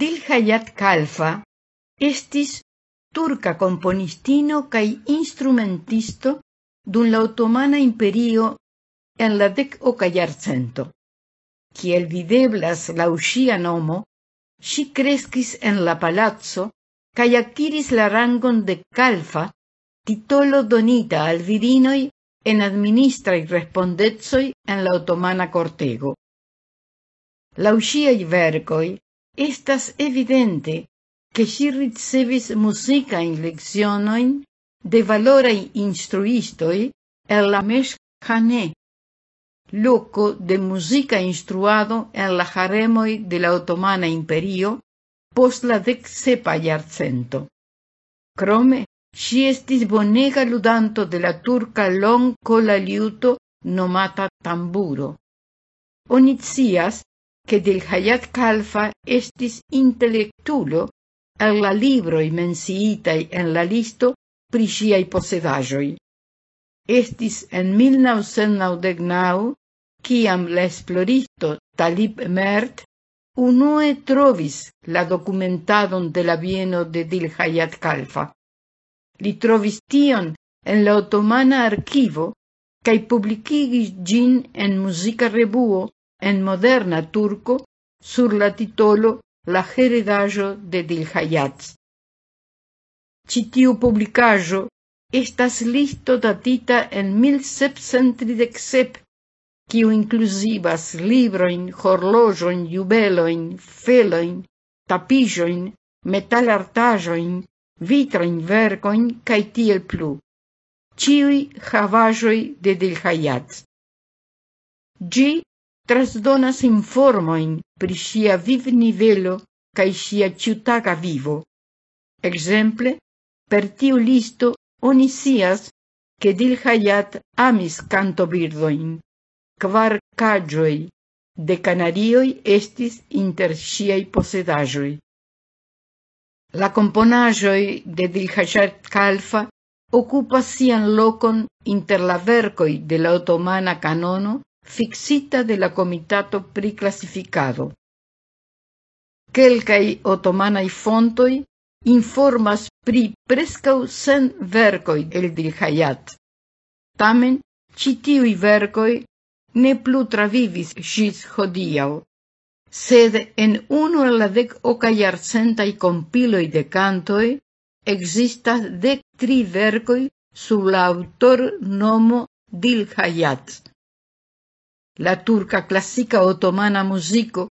Dilhayat Kalfa estis turca componistino cae instrumentisto dun la Otomana Imperio en la dec oka jarcento. Kiel videblas la ŝia nomo, si crescis en la palazzo cae acquiris la rangon de kalfa, titolo donita al virinoi en administra i respondezoi en la otomana kortego. Laŭ i vergoi, Estas evidente che si ricevis musicain leccionoin de valorai instruistoi el la Meshkhané, loco de musica instruado en la haremoi de la Otomana Imperio post la decsepa iarcento. Crome, si estis bonega ludanto de la turca long cola liuto nomata tamburo. Onizias, che del Hayat Kalfa estis intellectulo el la libroi mensiitai en la listo pri siai posedajoi. Estis en 1999, ciam l'esploristo Talib Mert unue trovis la documentadon de la bieno de Dil Hayat Kalfa. Li trovis tion en la otomana archivo cae publicigis gin en musica rebuo en moderna turco sur la titolo la de Dilhajat. Ĉi tiu publikaĵo estas listo datita en mil 1737, kiu inkluzivas librojn, horloĝojn, jubelojn, felojn, tapiĝojn, metalartaĵojn, vitrajn verkojn kaj tiel plu. Ĉiuj havaĵoj de Dilhajat. Ĝi trasdonas informoin pri sia vivnivelo cae sia ciutaga vivo. Exemple, per tiu listo onisias che Dil Hayat amis cantobirdojn. Kvar cagioi de Canarioi estis inter sciai posedajoi. La componagioi de Dil Hayat Kalfa ocupa sian locon inter la vercoi de la otomana canono fixita de la Comitato pri Klasifikado. Kelkaj otomanaj fontoj informas pri prescau sen vercoi el Dilhayat. Tamen citiui vercoi ne plu travivis gis hodiau, sed en unu la dec ocaiarcentai compiloi de cantoi existas dec tri vercoi sub la autor nomo Dilhayat la turca classica otomana musico,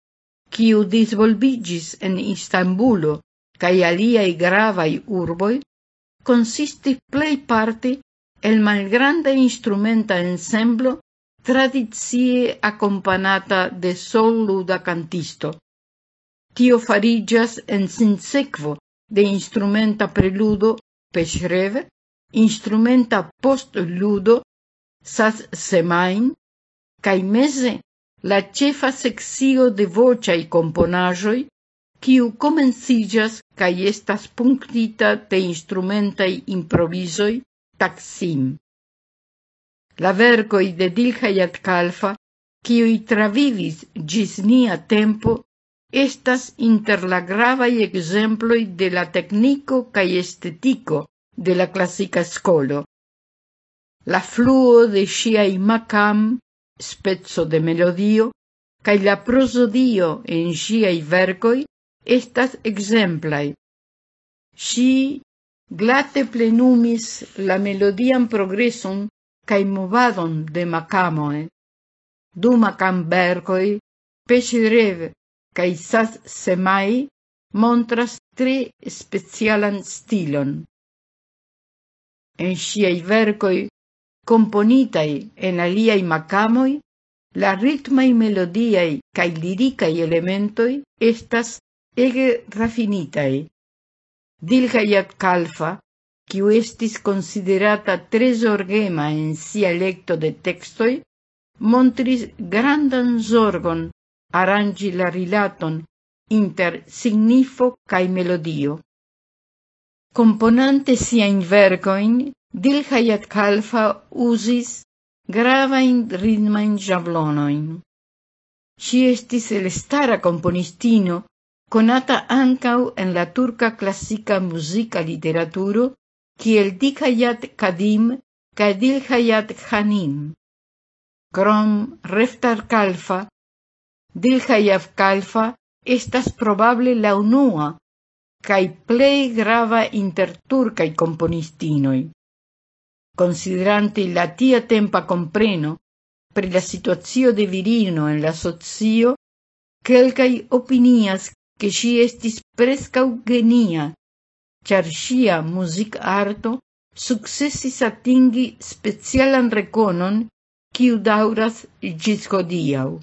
quiu disvolvigis en Istanbulo cae aliai gravai urboi, consistis plei parte el malgrande instrumenta ensemblo tradizie accompagnata de sol luda cantisto. Tio farigias en sinsequo de instrumenta preludo pechreve, instrumenta post ludo sas semain, kaj meze la ĉefa sekcio de voĉaj komponaĵoj, kiu komenciĝas kaj estas punktita de instrumentaj improvizoj, taxim La verkoj de Dilhajat Kalfa, kiuj travivis ĝis nia tempo, estas inter la gravaj de la tekniko kaj de la klasika skolo. La fluo de ŝiaj makam spezzo de melodio, cae la prosodio en siai vercoi estas exemplai. Si glate plenumis la melodian progreson cae movadon de macamoe. Du macam vercoi, rev, cae Sas Semai montras tre specialan stilon. En siai vercoi componitai en aliai macamoi, la ritmai melodiai cae liricai elementoi estas ege raffinitai. Dilhayat Kalfa, quiu estis considerata tres orgema en sia lecto de textoi, montris grandan zorgon arangi la rilaton inter signifo cae melodio. Componante siain vergoin, Dilhajat Kalfa usis gravain ritmain javlonoin. Si estis elstara componistino, konata ancau en la turka classica musica literaturo kiel Dikhayat Kadim ca Dilhayat Hanim. Krom Reftar Kalfa, Dilhajat Kalfa estas probable la unua cae plei grava inter turcai componistinoi considerante la tia tempa compreno per la situazio de virino en la socio, quelcai opinias che si estis prescau genia, char sia music arto successis atingi specialan reconon, quiu dauras gis hodiau.